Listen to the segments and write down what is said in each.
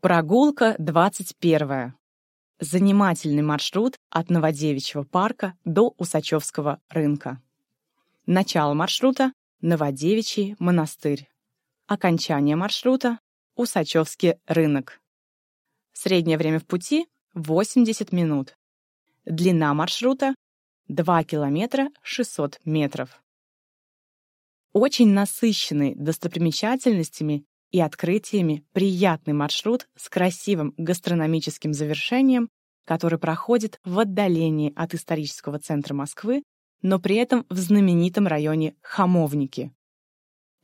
Прогулка 21. Занимательный маршрут от Новодевичьего парка до Усачевского рынка. Начало маршрута – Новодевичий монастырь. Окончание маршрута – Усачевский рынок. Среднее время в пути – 80 минут. Длина маршрута – 2 километра 600 метров. Очень насыщенный достопримечательностями и открытиями приятный маршрут с красивым гастрономическим завершением, который проходит в отдалении от исторического центра Москвы, но при этом в знаменитом районе Хамовники.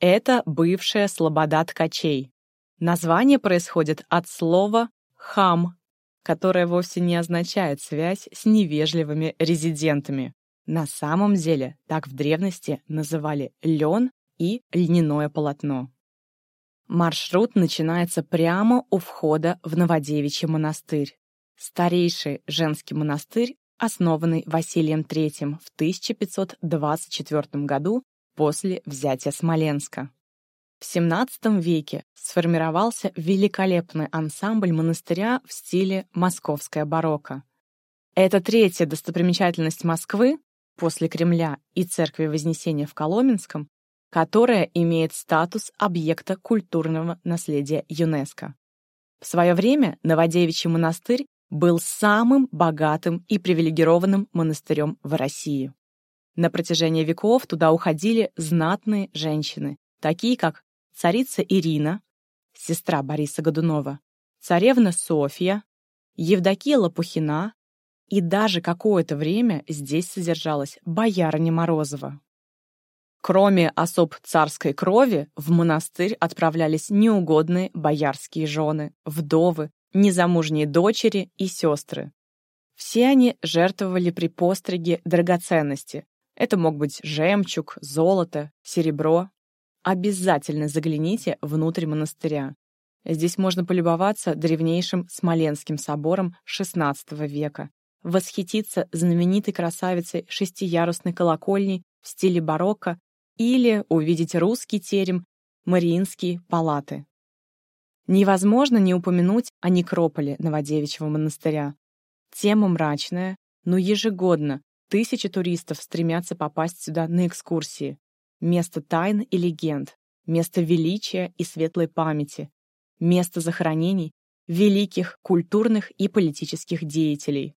Это бывшая слобода ткачей. Название происходит от слова «хам», которое вовсе не означает связь с невежливыми резидентами. На самом деле так в древности называли лен и льняное полотно. Маршрут начинается прямо у входа в Новодевичий монастырь. Старейший женский монастырь, основанный Василием III в 1524 году после взятия Смоленска. В XVII веке сформировался великолепный ансамбль монастыря в стиле московская барокко. Это третья достопримечательность Москвы после Кремля и Церкви Вознесения в Коломенском, которая имеет статус объекта культурного наследия ЮНЕСКО. В свое время Новодевичий монастырь был самым богатым и привилегированным монастырем в России. На протяжении веков туда уходили знатные женщины, такие как царица Ирина, сестра Бориса Годунова, царевна Софья, Евдокия Лопухина, и даже какое-то время здесь содержалась боярыня Морозова. Кроме особ царской крови, в монастырь отправлялись неугодные боярские жены, вдовы, незамужние дочери и сестры. Все они жертвовали при постриге драгоценности. Это мог быть жемчуг, золото, серебро. Обязательно загляните внутрь монастыря. Здесь можно полюбоваться древнейшим Смоленским собором XVI века, восхититься знаменитой красавицей шестиярусной колокольней в стиле барокко или увидеть русский терем, Мариинские палаты. Невозможно не упомянуть о некрополе Новодевичьего монастыря. Тема мрачная, но ежегодно тысячи туристов стремятся попасть сюда на экскурсии. Место тайн и легенд, место величия и светлой памяти, место захоронений великих культурных и политических деятелей.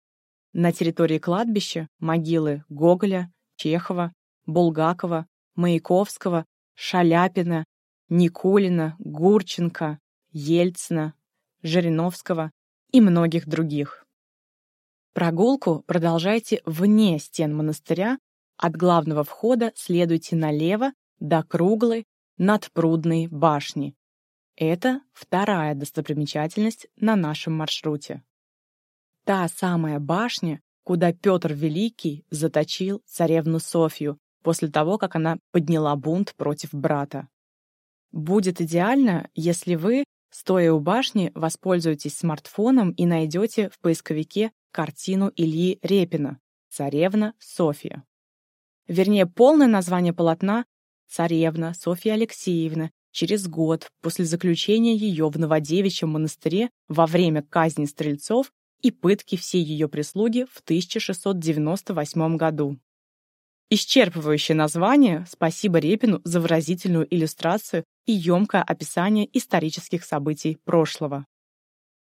На территории кладбища могилы Гоголя, Чехова, Булгакова, Маяковского, Шаляпина, Никулина, Гурченко, Ельцина, Жириновского и многих других. Прогулку продолжайте вне стен монастыря, от главного входа следуйте налево до круглой надпрудной башни. Это вторая достопримечательность на нашем маршруте. Та самая башня, куда Петр Великий заточил царевну Софью после того, как она подняла бунт против брата. Будет идеально, если вы, стоя у башни, воспользуетесь смартфоном и найдете в поисковике картину Ильи Репина «Царевна Софья». Вернее, полное название полотна «Царевна Софья Алексеевна» через год после заключения ее в Новодевичьем монастыре во время казни стрельцов и пытки всей ее прислуги в 1698 году. Исчерпывающее название «Спасибо Репину за выразительную иллюстрацию и емкое описание исторических событий прошлого».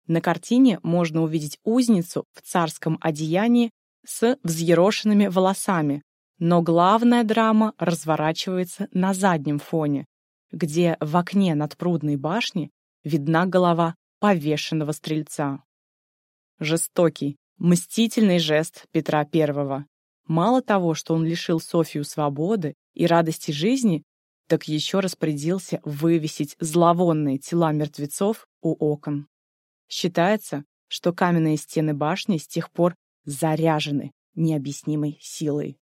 На картине можно увидеть узницу в царском одеянии с взъерошенными волосами, но главная драма разворачивается на заднем фоне, где в окне над прудной башни видна голова повешенного стрельца. Жестокий, мстительный жест Петра I, Мало того, что он лишил Софию свободы и радости жизни, так еще распорядился вывесить зловонные тела мертвецов у окон. Считается, что каменные стены башни с тех пор заряжены необъяснимой силой.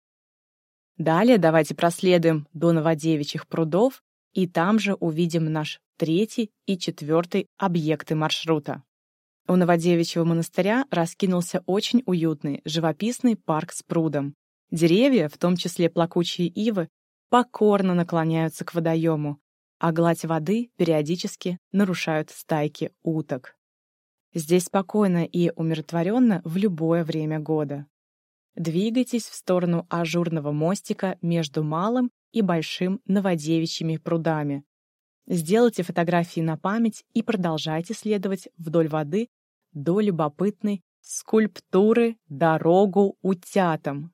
Далее давайте проследуем до Новодевичьих прудов и там же увидим наш третий и четвертый объекты маршрута. У Новодевичьего монастыря раскинулся очень уютный, живописный парк с прудом. Деревья, в том числе плакучие ивы, покорно наклоняются к водоему, а гладь воды периодически нарушают стайки уток. Здесь спокойно и умиротворенно в любое время года. Двигайтесь в сторону ажурного мостика между малым и большим Новодевичьими прудами. Сделайте фотографии на память и продолжайте следовать вдоль воды до любопытной скульптуры «Дорогу утятам».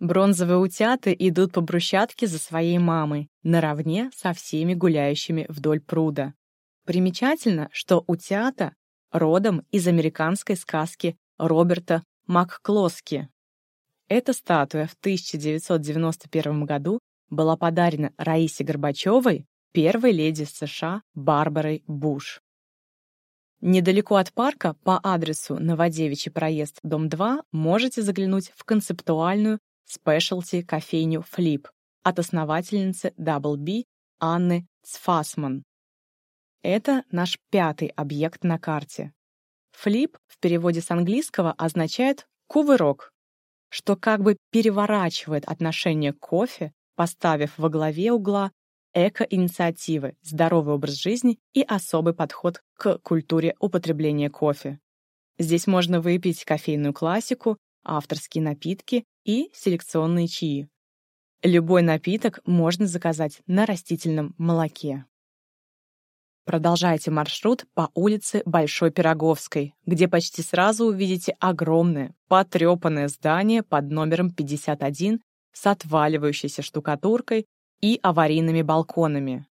Бронзовые утята идут по брусчатке за своей мамой, наравне со всеми гуляющими вдоль пруда. Примечательно, что утята родом из американской сказки Роберта МакКлоски. Эта статуя в 1991 году была подарена Раисе Горбачевой, первой леди США Барбарой Буш. Недалеко от парка по адресу Новодевичий проезд, дом 2, можете заглянуть в концептуальную спешлти кофейню Flip от основательницы Double B Анны Цфасман. Это наш пятый объект на карте. Флип в переводе с английского означает «кувырок», что как бы переворачивает отношение к кофе, поставив во главе угла эко-инициативы, здоровый образ жизни и особый подход к культуре употребления кофе. Здесь можно выпить кофейную классику, авторские напитки и селекционные чаи. Любой напиток можно заказать на растительном молоке. Продолжайте маршрут по улице Большой Пироговской, где почти сразу увидите огромное, потрепанное здание под номером 51 с отваливающейся штукатуркой и аварийными балконами.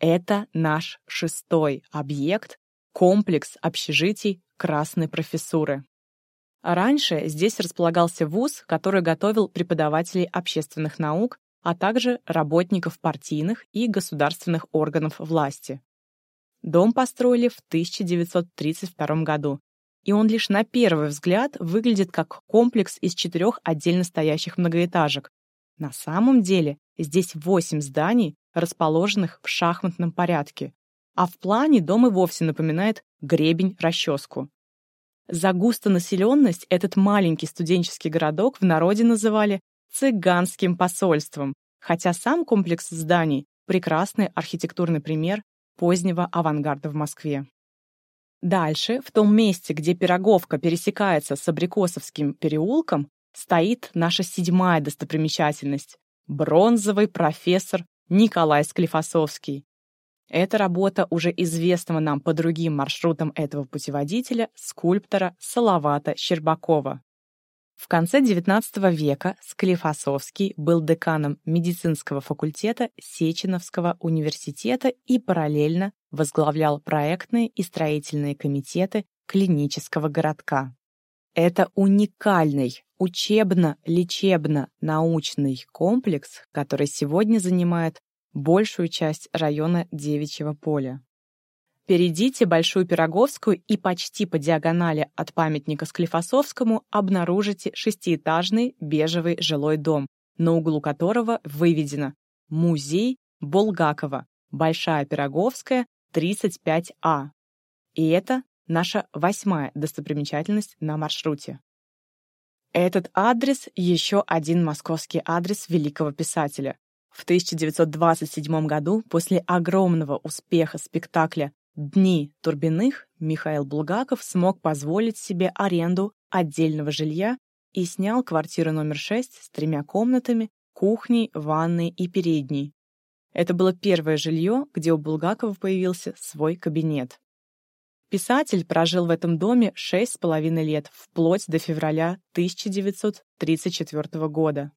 Это наш шестой объект — комплекс общежитий Красной профессуры. Раньше здесь располагался вуз, который готовил преподавателей общественных наук, а также работников партийных и государственных органов власти. Дом построили в 1932 году, и он лишь на первый взгляд выглядит как комплекс из четырех отдельно стоящих многоэтажек. На самом деле здесь восемь зданий, расположенных в шахматном порядке, а в плане дом и вовсе напоминает гребень-расческу. За густонаселенность этот маленький студенческий городок в народе называли «цыганским посольством», хотя сам комплекс зданий — прекрасный архитектурный пример позднего авангарда в Москве. Дальше, в том месте, где Пироговка пересекается с Абрикосовским переулком, стоит наша седьмая достопримечательность — бронзовый профессор Николай Склифосовский. Эта работа уже известного нам по другим маршрутам этого путеводителя скульптора Салавата Щербакова. В конце XIX века Склифосовский был деканом медицинского факультета Сеченовского университета и параллельно возглавлял проектные и строительные комитеты клинического городка. Это уникальный учебно-лечебно-научный комплекс, который сегодня занимает большую часть района Девичьего поля. Перейдите Большую Пироговскую и почти по диагонали от памятника Склифосовскому обнаружите шестиэтажный бежевый жилой дом, на углу которого выведено «Музей Булгакова, Большая Пироговская, 35А». И это наша восьмая достопримечательность на маршруте. Этот адрес — еще один московский адрес великого писателя. В 1927 году, после огромного успеха спектакля Дни Турбиных Михаил Булгаков смог позволить себе аренду отдельного жилья и снял квартиру номер 6 с тремя комнатами, кухней, ванной и передней. Это было первое жилье, где у Булгакова появился свой кабинет. Писатель прожил в этом доме шесть с половиной лет, вплоть до февраля 1934 года.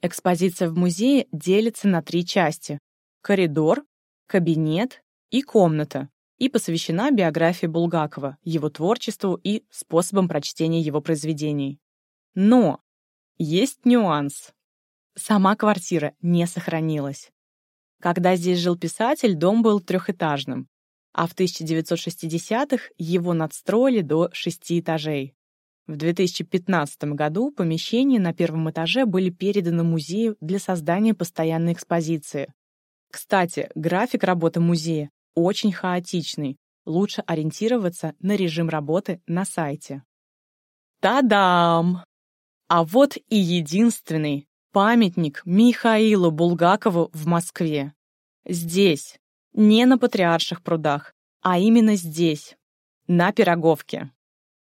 Экспозиция в музее делится на три части – коридор, кабинет и комната, и посвящена биографии Булгакова, его творчеству и способам прочтения его произведений. Но есть нюанс. Сама квартира не сохранилась. Когда здесь жил писатель, дом был трехэтажным, а в 1960-х его надстроили до шести этажей. В 2015 году помещения на первом этаже были переданы музею для создания постоянной экспозиции. Кстати, график работы музея очень хаотичный. Лучше ориентироваться на режим работы на сайте. Та-дам! А вот и единственный памятник Михаилу Булгакову в Москве. Здесь, не на Патриарших прудах, а именно здесь. на Пироговке.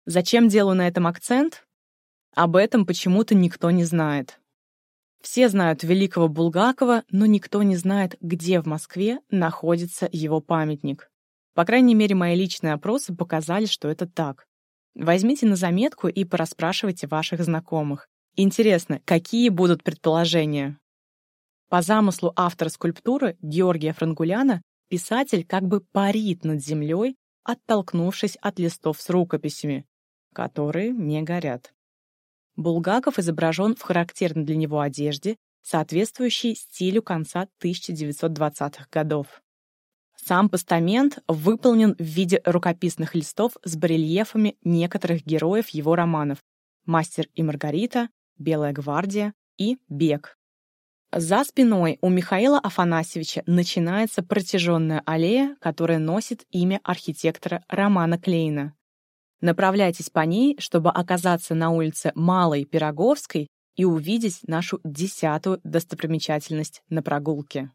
Зачем делаю на этом акцент? Об этом почему-то никто не знает. Все знают великого Булгакова, но никто не знает, где в Москве находится его памятник. По крайней мере, мои личные опросы показали, что это так. Возьмите на заметку и порасспрашивайте ваших знакомых. Интересно, какие будут предположения? По замыслу автора скульптуры Георгия Франгуляна писатель как бы парит над землей, оттолкнувшись от листов с рукописями, которые не горят. Булгаков изображен в характерной для него одежде, соответствующей стилю конца 1920-х годов. Сам постамент выполнен в виде рукописных листов с барельефами некоторых героев его романов «Мастер и Маргарита», «Белая гвардия» и «Бег». За спиной у Михаила Афанасьевича начинается протяженная аллея, которая носит имя архитектора Романа Клейна. Направляйтесь по ней, чтобы оказаться на улице Малой Пироговской и увидеть нашу десятую достопримечательность на прогулке.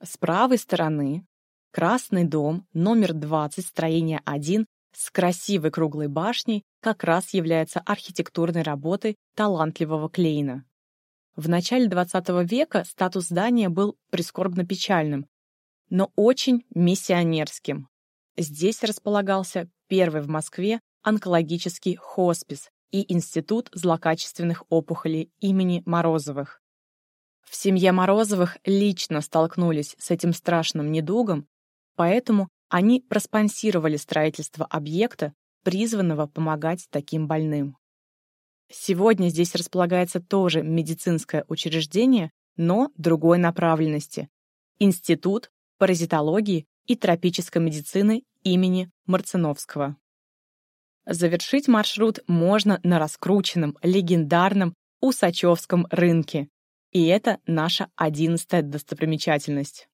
С правой стороны Красный дом, номер 20, строение 1, с красивой круглой башней, как раз является архитектурной работой талантливого Клейна. В начале XX века статус здания был прискорбно печальным, но очень миссионерским. Здесь располагался первый в Москве онкологический хоспис и Институт злокачественных опухолей имени Морозовых. В семье Морозовых лично столкнулись с этим страшным недугом, поэтому они проспонсировали строительство объекта, призванного помогать таким больным. Сегодня здесь располагается тоже медицинское учреждение, но другой направленности – Институт паразитологии и тропической медицины имени Марциновского. Завершить маршрут можно на раскрученном, легендарном Усачевском рынке. И это наша одиннадцатая достопримечательность.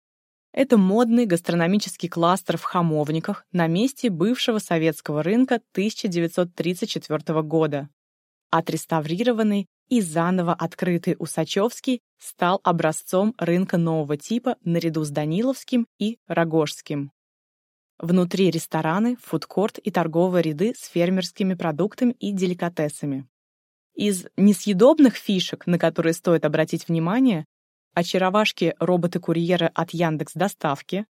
Это модный гастрономический кластер в Хамовниках на месте бывшего советского рынка 1934 года. Отреставрированный и заново открытый Усачевский стал образцом рынка нового типа наряду с Даниловским и Рогожским. Внутри рестораны, фудкорт и торговые ряды с фермерскими продуктами и деликатесами. Из несъедобных фишек, на которые стоит обратить внимание, очаровашки роботы-курьеры от Яндекс Доставки,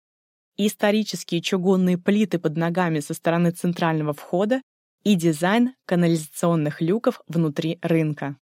исторические чугунные плиты под ногами со стороны центрального входа и дизайн канализационных люков внутри рынка.